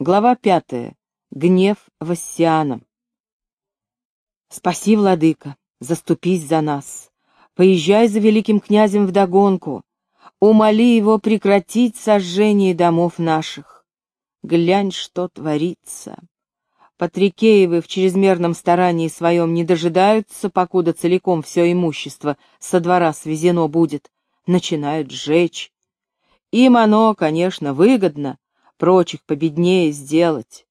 Глава пятая. Гнев Вассиана. «Спаси, владыка, заступись за нас. Поезжай за великим князем вдогонку. Умоли его прекратить сожжение домов наших. Глянь, что творится. Патрикеевы в чрезмерном старании своем не дожидаются, покуда целиком все имущество со двора свезено будет. Начинают сжечь. Им оно, конечно, выгодно, прочих победнее сделать,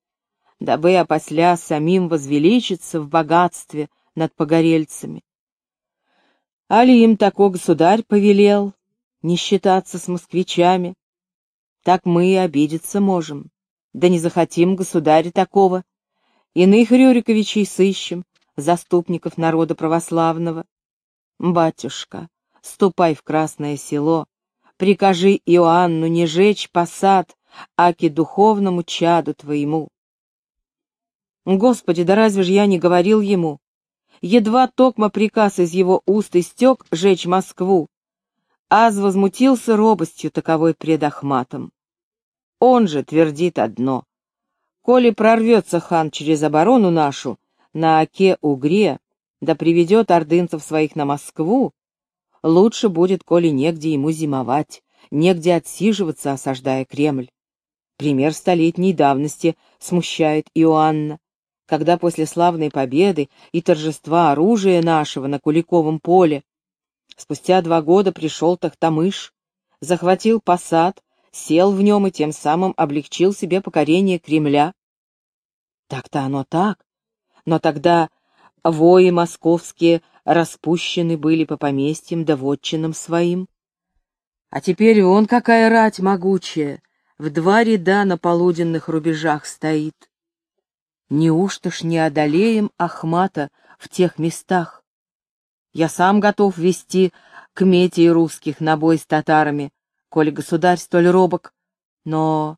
дабы опосля самим возвеличиться в богатстве над погорельцами. Али им тако государь повелел не считаться с москвичами, так мы и обидеться можем, да не захотим государя такого, иных Рюриковичей сыщем, заступников народа православного. Батюшка, ступай в Красное Село, прикажи Иоанну не жечь посад, аки духовному чаду твоему. Господи, да разве ж я не говорил ему? Едва токма приказ из его уст истек жечь Москву, аз возмутился робостью таковой пред Ахматом. Он же твердит одно. Коли прорвется хан через оборону нашу, на Оке-Угре, да приведет ордынцев своих на Москву, лучше будет, коли негде ему зимовать, негде отсиживаться, осаждая Кремль. Пример столетней давности смущает Иоанна, когда после славной победы и торжества оружия нашего на Куликовом поле спустя два года пришел Тахтамыш, захватил посад, сел в нем и тем самым облегчил себе покорение Кремля. Так-то оно так, но тогда вои московские распущены были по поместьям да своим. А теперь вон какая рать могучая, в два ряда на полуденных рубежах стоит. Неужто ж не одолеем Ахмата в тех местах? Я сам готов вести к метии русских на бой с татарами, коли государь столь робок, но...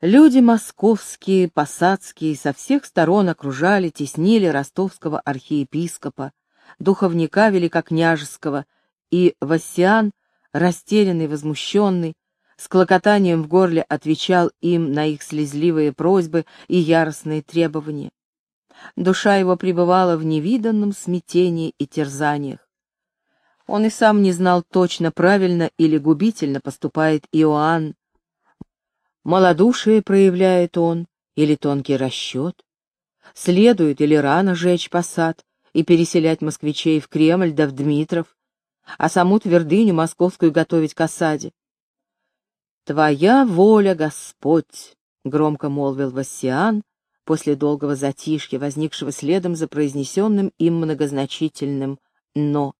Люди московские, посадские со всех сторон окружали, теснили ростовского архиепископа, духовника великокняжеского, и Васян, растерянный, возмущенный, с клокотанием в горле отвечал им на их слезливые просьбы и яростные требования. Душа его пребывала в невиданном смятении и терзаниях. Он и сам не знал точно, правильно или губительно поступает Иоанн. Малодушие проявляет он или тонкий расчет? Следует или рано жечь посад и переселять москвичей в Кремль да в Дмитров, а саму твердыню московскую готовить к осаде? «Твоя воля, Господь!» — громко молвил Вассиан после долгого затишья, возникшего следом за произнесенным им многозначительным «но».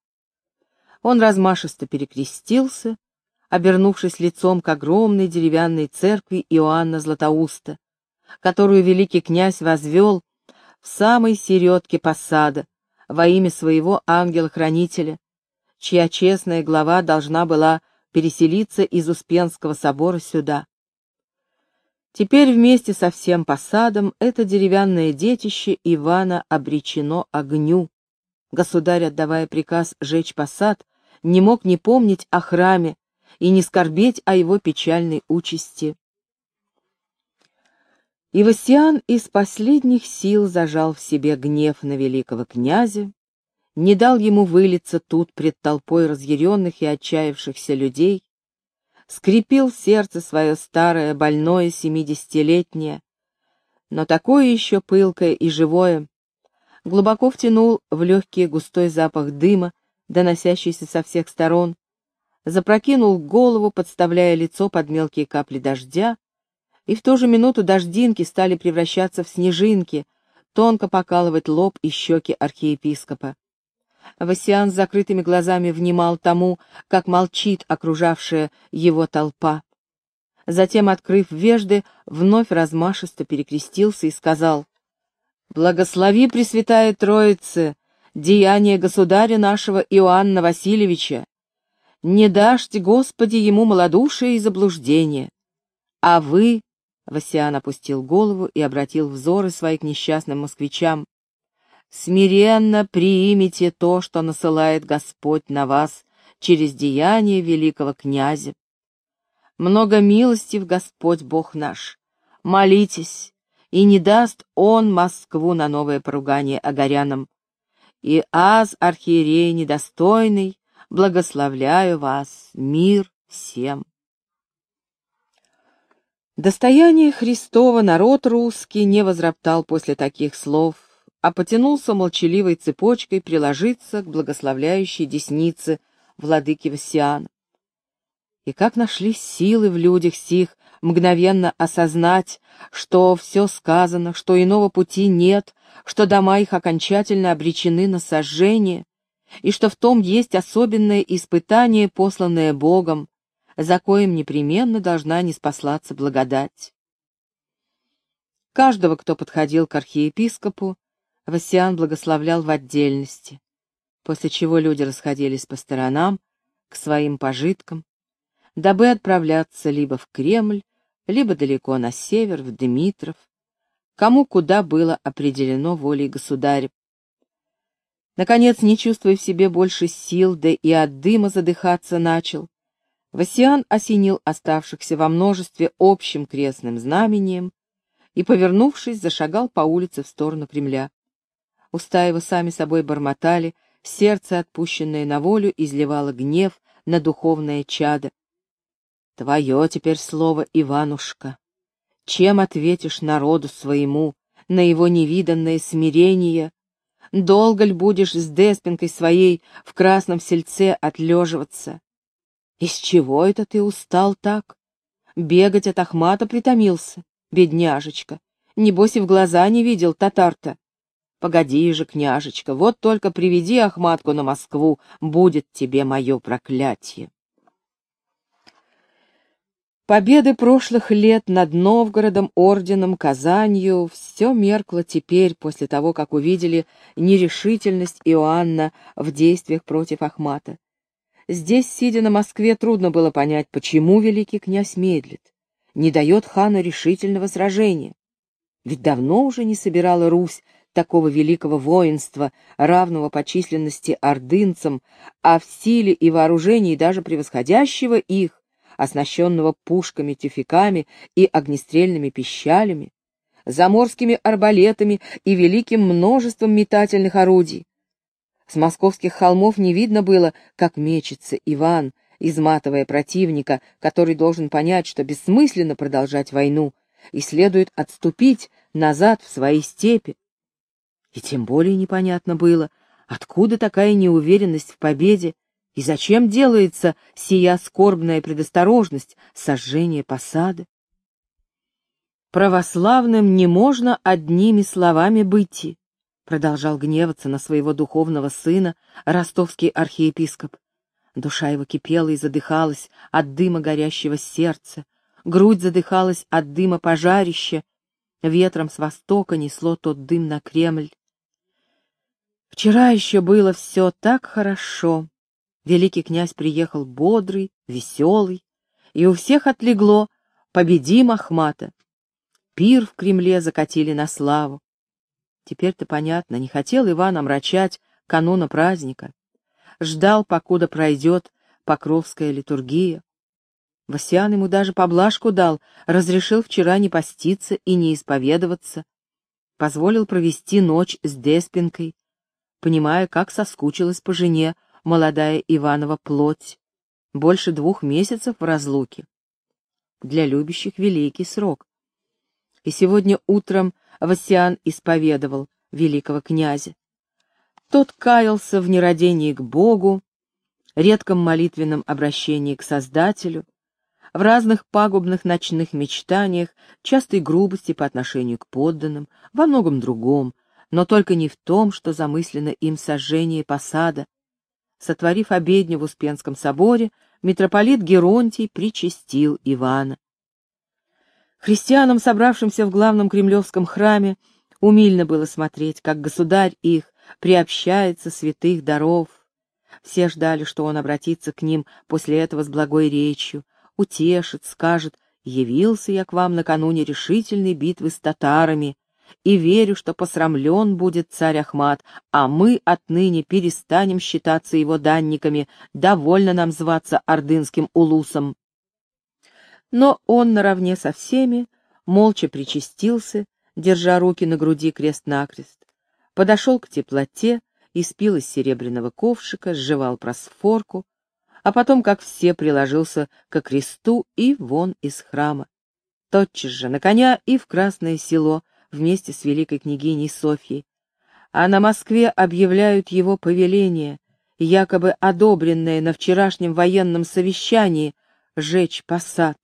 Он размашисто перекрестился, обернувшись лицом к огромной деревянной церкви Иоанна Златоуста, которую великий князь возвел в самой середке посада во имя своего ангела-хранителя, чья честная глава должна была переселиться из Успенского собора сюда. Теперь вместе со всем посадом это деревянное детище Ивана обречено огню. Государь, отдавая приказ жечь посад, не мог не помнить о храме и не скорбеть о его печальной участи. Ивасиан из последних сил зажал в себе гнев на великого князя не дал ему вылиться тут пред толпой разъяренных и отчаявшихся людей, скрепил сердце свое старое, больное, семидесятилетнее, но такое еще пылкое и живое, глубоко втянул в легкий густой запах дыма, доносящийся со всех сторон, запрокинул голову, подставляя лицо под мелкие капли дождя, и в ту же минуту дождинки стали превращаться в снежинки, тонко покалывать лоб и щеки архиепископа. Васиан с закрытыми глазами внимал тому, как молчит окружавшая его толпа. Затем, открыв вежды, вновь размашисто перекрестился и сказал, «Благослови, Пресвятая Троица, деяние государя нашего Иоанна Васильевича. Не дашьте, Господи, ему малодушие и заблуждение. А вы, — Васиан опустил голову и обратил взоры свои к несчастным москвичам, смиренно примите то, что насылает Господь на вас через деяние великого князя. Много милостив Господь Бог наш, молитесь, и не даст он Москву на новое поругание огорянам. И аз, архиерей недостойный, благословляю вас, мир всем. Достояние Христова народ русский не возроптал после таких слов, а потянулся молчаливой цепочкой приложиться к благословляющей деснице владыки Васиана. И как нашлись силы в людях сих мгновенно осознать, что все сказано, что иного пути нет, что дома их окончательно обречены на сожжение, и что в том есть особенное испытание, посланное Богом, за коим непременно должна не спаслаться благодать. Каждого, кто подходил к архиепископу, Васиан благословлял в отдельности, после чего люди расходились по сторонам, к своим пожиткам, дабы отправляться либо в Кремль, либо далеко на север, в Дмитров, кому куда было определено волей государя. Наконец, не чувствуя в себе больше сил, да и от дыма задыхаться начал, Васиан осенил оставшихся во множестве общим крестным знамением и, повернувшись, зашагал по улице в сторону Кремля. Уста его сами собой бормотали, сердце, отпущенное на волю, изливало гнев на духовное чадо. Твое теперь слово, Иванушка. Чем ответишь народу своему на его невиданное смирение? Долго ли будешь с Деспинкой своей в красном сельце отлеживаться? Из чего это ты устал так? Бегать от Ахмата притомился, бедняжечка. Небось и в глаза не видел татар-то. Погоди же, княжечка, вот только приведи Ахматку на Москву, будет тебе мое проклятие. Победы прошлых лет над Новгородом, Орденом, Казанью все меркло теперь, после того, как увидели нерешительность Иоанна в действиях против Ахмата. Здесь, сидя на Москве, трудно было понять, почему великий князь медлит, не дает хану решительного сражения. Ведь давно уже не собирала Русь такого великого воинства, равного по численности ордынцам, а в силе и вооружении даже превосходящего их, оснащенного пушками, тюфяками и огнестрельными пищалями, заморскими арбалетами и великим множеством метательных орудий. С московских холмов не видно было, как мечется Иван, изматывая противника, который должен понять, что бессмысленно продолжать войну, и следует отступить назад в свои степи. И тем более непонятно было, откуда такая неуверенность в победе и зачем делается сия скорбная предосторожность сожжения посады? Православным не можно одними словами быть, продолжал гневаться на своего духовного сына ростовский архиепископ. Душа его кипела и задыхалась от дыма горящего сердца, грудь задыхалась от дыма пожарища, ветром с востока несло тот дым на Кремль. Вчера еще было все так хорошо, Великий князь приехал бодрый, веселый, и у всех отлегло «Победим Ахмата!» Пир в Кремле закатили на славу. Теперь-то понятно, не хотел Иван омрачать кануна праздника. Ждал, покуда пройдет покровская литургия. Васян ему даже поблажку дал, разрешил вчера не поститься и не исповедоваться. Позволил провести ночь с Деспинкой, понимая, как соскучилась по жене, молодая Иванова плоть, больше двух месяцев в разлуке. Для любящих великий срок. И сегодня утром Васян исповедовал великого князя. Тот каялся в нерадении к Богу, редком молитвенном обращении к Создателю, в разных пагубных ночных мечтаниях, частой грубости по отношению к подданным, во многом другом, но только не в том, что замыслено им сожжение посада, Сотворив обедню в Успенском соборе, митрополит Геронтий причастил Ивана. Христианам, собравшимся в главном кремлевском храме, умильно было смотреть, как государь их приобщается святых даров. Все ждали, что он обратится к ним после этого с благой речью, утешит, скажет «Явился я к вам накануне решительной битвы с татарами, и верю, что посрамлен будет царь Ахмат, а мы отныне перестанем считаться его данниками, довольно нам зваться ордынским улусом. Но он наравне со всеми молча причастился, держа руки на груди крест-накрест, подошел к теплоте, испил из серебряного ковшика, сживал просфорку, а потом, как все, приложился ко кресту и вон из храма. Тотчас же на коня и в Красное село вместе с великой княгиней Софьей. А на Москве объявляют его повеление, якобы одобренное на вчерашнем военном совещании, жечь посад.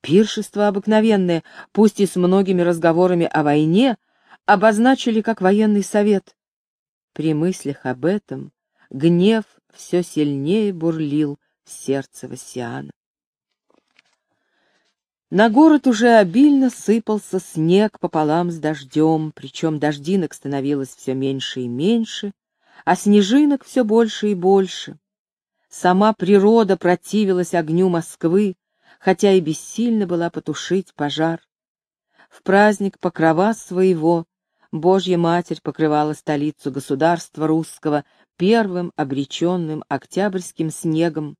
Пиршество обыкновенное, пусть и с многими разговорами о войне, обозначили как военный совет. При мыслях об этом гнев все сильнее бурлил в сердце Васиана. На город уже обильно сыпался снег пополам с дождем, причем дождинок становилось все меньше и меньше, а снежинок все больше и больше. Сама природа противилась огню Москвы, хотя и бессильно была потушить пожар. В праздник покрова своего Божья Матерь покрывала столицу государства русского первым обреченным октябрьским снегом.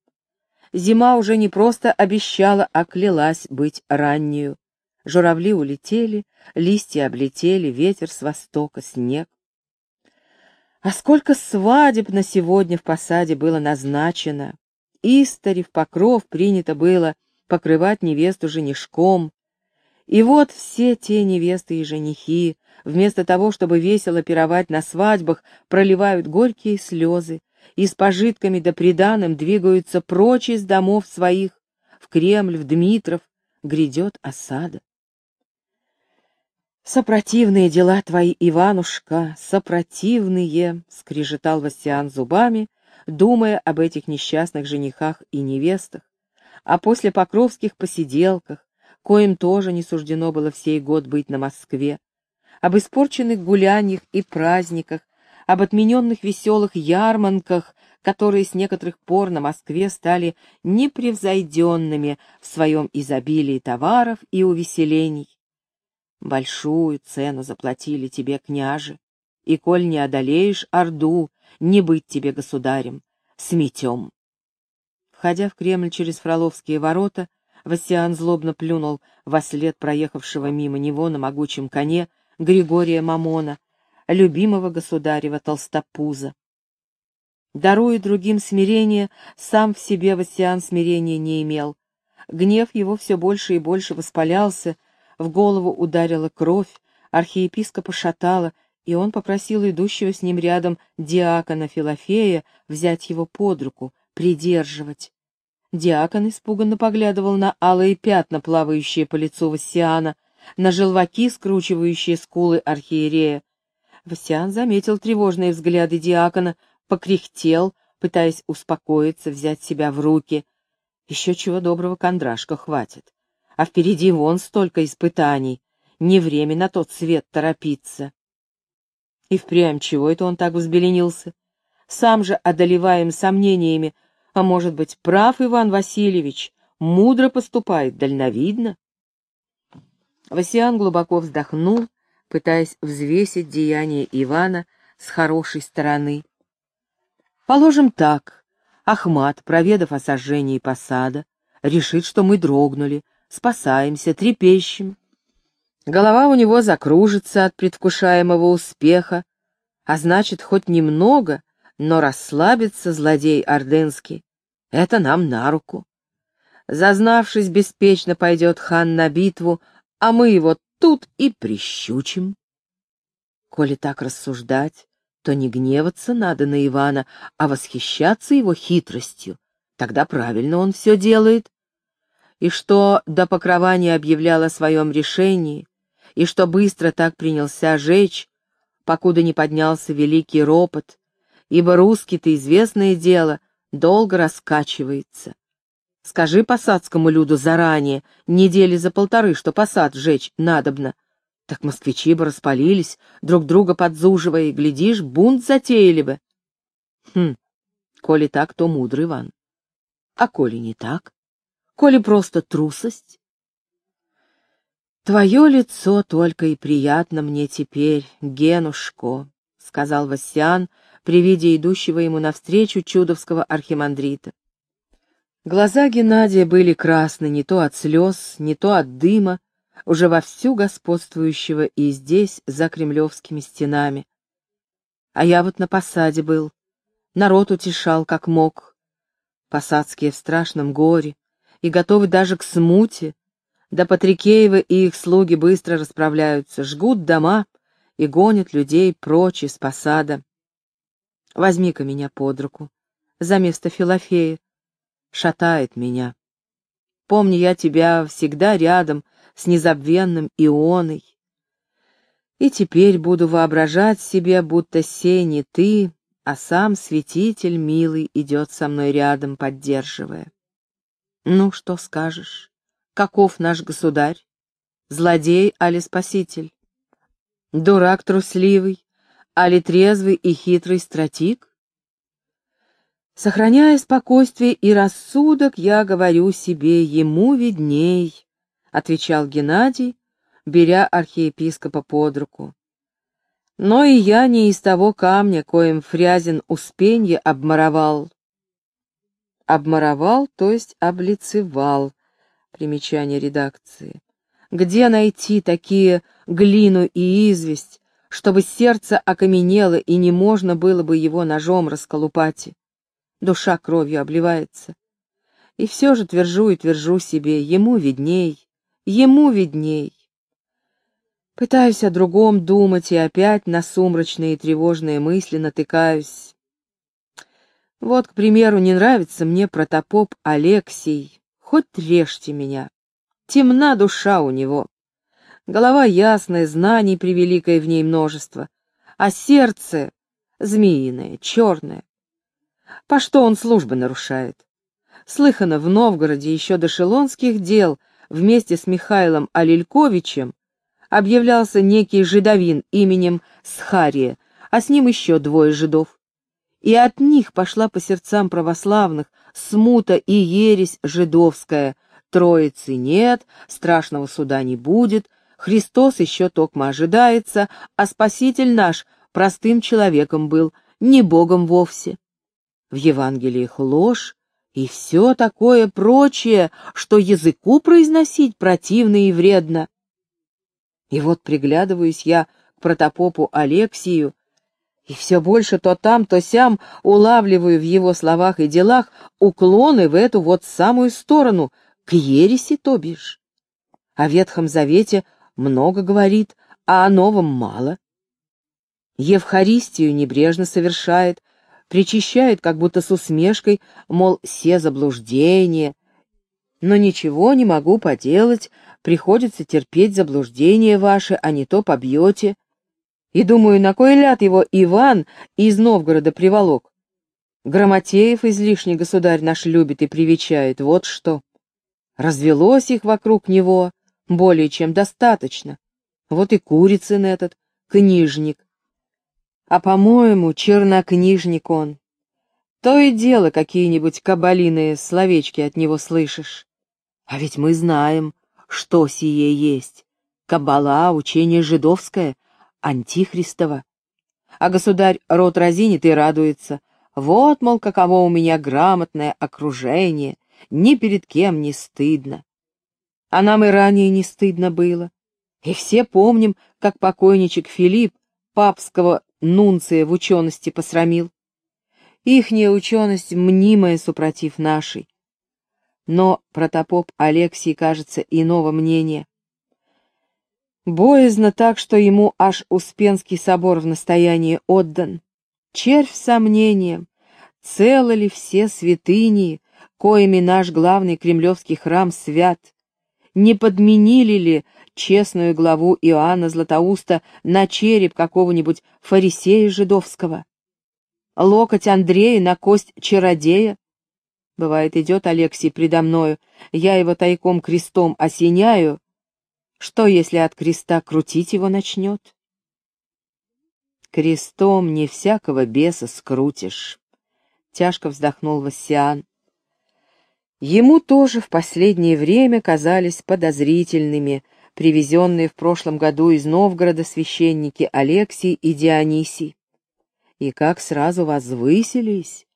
Зима уже не просто обещала, а клялась быть раннюю. Журавли улетели, листья облетели, ветер с востока, снег. А сколько свадеб на сегодня в посаде было назначено! Истори в покров принято было покрывать невесту женишком. И вот все те невесты и женихи, вместо того, чтобы весело пировать на свадьбах, проливают горькие слезы и с пожитками да приданым двигаются прочь из домов своих, в Кремль, в Дмитров, грядет осада. «Сопротивные дела твои, Иванушка, сопротивные!» — скрежетал Васян зубами, думая об этих несчастных женихах и невестах, а после покровских посиделках, коим тоже не суждено было всей год быть на Москве, об испорченных гуляниях и праздниках, об отмененных веселых ярманках, которые с некоторых пор на Москве стали непревзойденными в своем изобилии товаров и увеселений. Большую цену заплатили тебе, княже, и, коль не одолеешь Орду, не быть тебе государем, сметем. Входя в Кремль через Фроловские ворота, Васиан злобно плюнул во след проехавшего мимо него на могучем коне Григория Мамона, любимого государева Толстопуза. Даруя другим смирение, сам в себе Васиан смирения не имел. Гнев его все больше и больше воспалялся, в голову ударила кровь, архиепископа шатала, и он попросил идущего с ним рядом диакона Филофея взять его под руку, придерживать. Диакон испуганно поглядывал на алые пятна, плавающие по лицу Васиана, на желваки, скручивающие скулы архиерея. Васиан заметил тревожные взгляды диакона, покряхтел, пытаясь успокоиться, взять себя в руки. Еще чего доброго кондрашка хватит. А впереди вон столько испытаний. Не время на тот свет торопиться. И впрямь чего это он так взбеленился? Сам же одолеваем сомнениями, а может быть, прав Иван Васильевич, мудро поступает, дальновидно? Васиан глубоко вздохнул, пытаясь взвесить деяние Ивана с хорошей стороны. Положим так, Ахмат, проведав о сожжении посада, решит, что мы дрогнули, спасаемся, трепещем. Голова у него закружится от предвкушаемого успеха, а значит, хоть немного, но расслабится злодей Ордынский. Это нам на руку. Зазнавшись, беспечно пойдет хан на битву, а мы его тут и прищучим. Коли так рассуждать, то не гневаться надо на Ивана, а восхищаться его хитростью. Тогда правильно он все делает. И что до покрова не объявлял о своем решении, и что быстро так принялся жечь, покуда не поднялся великий ропот, ибо русский-то известное дело долго раскачивается. Скажи посадскому люду заранее, недели за полторы, что посад сжечь надобно. Так москвичи бы распалились, друг друга подзуживая, и, глядишь, бунт затеяли бы. Хм, коли так, то мудрый Иван. А коли не так? Коли просто трусость? Твое лицо только и приятно мне теперь, Генушко, — сказал Васян при виде идущего ему навстречу чудовского архимандрита. Глаза Геннадия были красны не то от слез, не то от дыма, уже вовсю господствующего и здесь, за кремлевскими стенами. А я вот на посаде был, народ утешал, как мог. Посадские в страшном горе и готовы даже к смуте, да Патрикеевы и их слуги быстро расправляются, жгут дома и гонят людей прочь из посада. Возьми-ка меня под руку, за место Филофея. Шатает меня. Помни, я тебя всегда рядом с незабвенным Ионой. И теперь буду воображать себе, будто сей не ты, а сам святитель милый идет со мной рядом, поддерживая. Ну, что скажешь? Каков наш государь? Злодей али спаситель? Дурак трусливый, али трезвый и хитрый стратик? Сохраняя спокойствие и рассудок, я говорю себе, ему видней, — отвечал Геннадий, беря архиепископа под руку. Но и я не из того камня, коим Фрязин Успенье обморовал. Обморовал, то есть облицевал, примечание редакции. Где найти такие глину и известь, чтобы сердце окаменело и не можно было бы его ножом расколупать? Душа кровью обливается. И все же твержу и твержу себе, ему видней, ему видней. Пытаюсь о другом думать и опять на сумрачные и тревожные мысли натыкаюсь. Вот, к примеру, не нравится мне протопоп Алексий, хоть режьте меня. Темна душа у него. Голова ясная, знаний превеликое в ней множество, а сердце змеиное, черное. По что он службы нарушает? Слыхано, в Новгороде еще до шелонских дел вместе с Михаилом Алильковичем объявлялся некий жидовин именем Схария, а с ним еще двое жидов. И от них пошла по сердцам православных смута и ересь жидовская. Троицы нет, страшного суда не будет, Христос еще токмо ожидается, а Спаситель наш простым человеком был, не Богом вовсе. В Евангелиях ложь и все такое прочее, что языку произносить противно и вредно. И вот приглядываюсь я к протопопу Алексию, и все больше то там, то сям улавливаю в его словах и делах уклоны в эту вот самую сторону, к ереси, то бишь. О Ветхом Завете много говорит, а о Новом мало. Евхаристию небрежно совершает, причащает как будто с усмешкой, мол, все заблуждения. Но ничего не могу поделать, приходится терпеть заблуждения ваши, а не то побьете. И думаю, на кой ляд его Иван из Новгорода приволок? Грамотеев излишний государь наш любит и привечает, вот что. Развелось их вокруг него более чем достаточно. Вот и Курицын этот, книжник. А, по-моему, чернокнижник он. То и дело какие-нибудь кабалиные словечки от него слышишь. А ведь мы знаем, что сие есть. Кабала, учение жидовское, антихристово. А государь рот разинит и радуется. Вот, мол, каково у меня грамотное окружение, ни перед кем не стыдно. А нам и ранее не стыдно было. И все помним, как покойничек Филипп папского нунция в учености посрамил. Ихняя ученость мнимая супротив нашей. Но протопоп Алексий, кажется, иного мнения. Боязно так, что ему аж Успенский собор в настоянии отдан. Червь сомнением, целы ли все святыни, коими наш главный кремлевский храм свят, не подменили ли честную главу Иоанна Златоуста на череп какого-нибудь фарисея жидовского? Локоть Андрея на кость чародея? Бывает, идет Алексей предо мною, я его тайком крестом осеняю, что, если от креста крутить его начнет? Крестом не всякого беса скрутишь, — тяжко вздохнул Вассиан. Ему тоже в последнее время казались подозрительными привезенные в прошлом году из Новгорода священники Алексий и Дионисий. И как сразу возвысились!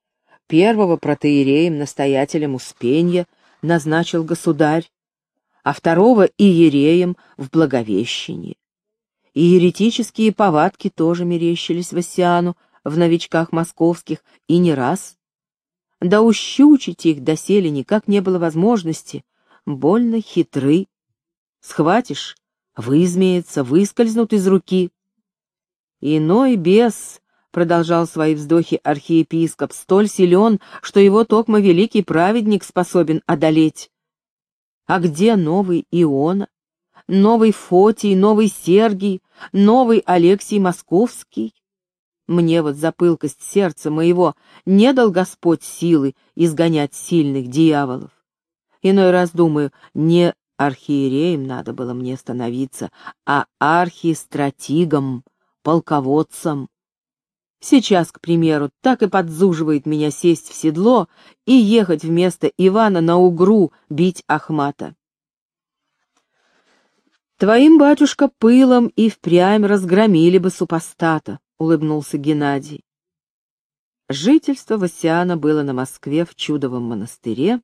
Первого протеереем-настоятелем Успенья назначил государь, а второго — иереем в Благовещении. И еретические повадки тоже мерещились Васяну в новичках московских, и не раз. Да ущучить их доселе никак не было возможности, больно хитры. Схватишь, вызмеется, выскользнут из руки. Иной бес, — продолжал свои вздохи архиепископ, — столь силен, что его токмо великий праведник способен одолеть. А где новый Иона, новый Фотий, новый Сергий, новый Алексий Московский? Мне вот за пылкость сердца моего не дал Господь силы изгонять сильных дьяволов. Иной раз думаю, не архиереем надо было мне становиться, а архистратигом, полководцем. Сейчас, к примеру, так и подзуживает меня сесть в седло и ехать вместо Ивана на угру бить Ахмата. Твоим, батюшка, пылом и впрямь разгромили бы супостата, — улыбнулся Геннадий. Жительство Васяна было на Москве в Чудовом монастыре,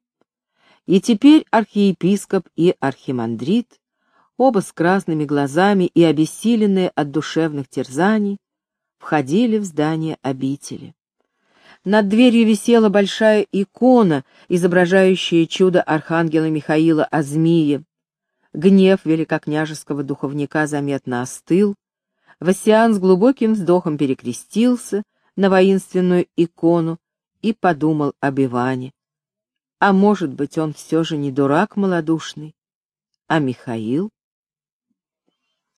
и теперь архиепископ и архимандрит, оба с красными глазами и обессиленные от душевных терзаний, входили в здание обители. Над дверью висела большая икона, изображающая чудо архангела Михаила о змее. Гнев великокняжеского духовника заметно остыл. Васиан с глубоким вздохом перекрестился на воинственную икону и подумал об Иване. А может быть, он все же не дурак малодушный? А Михаил?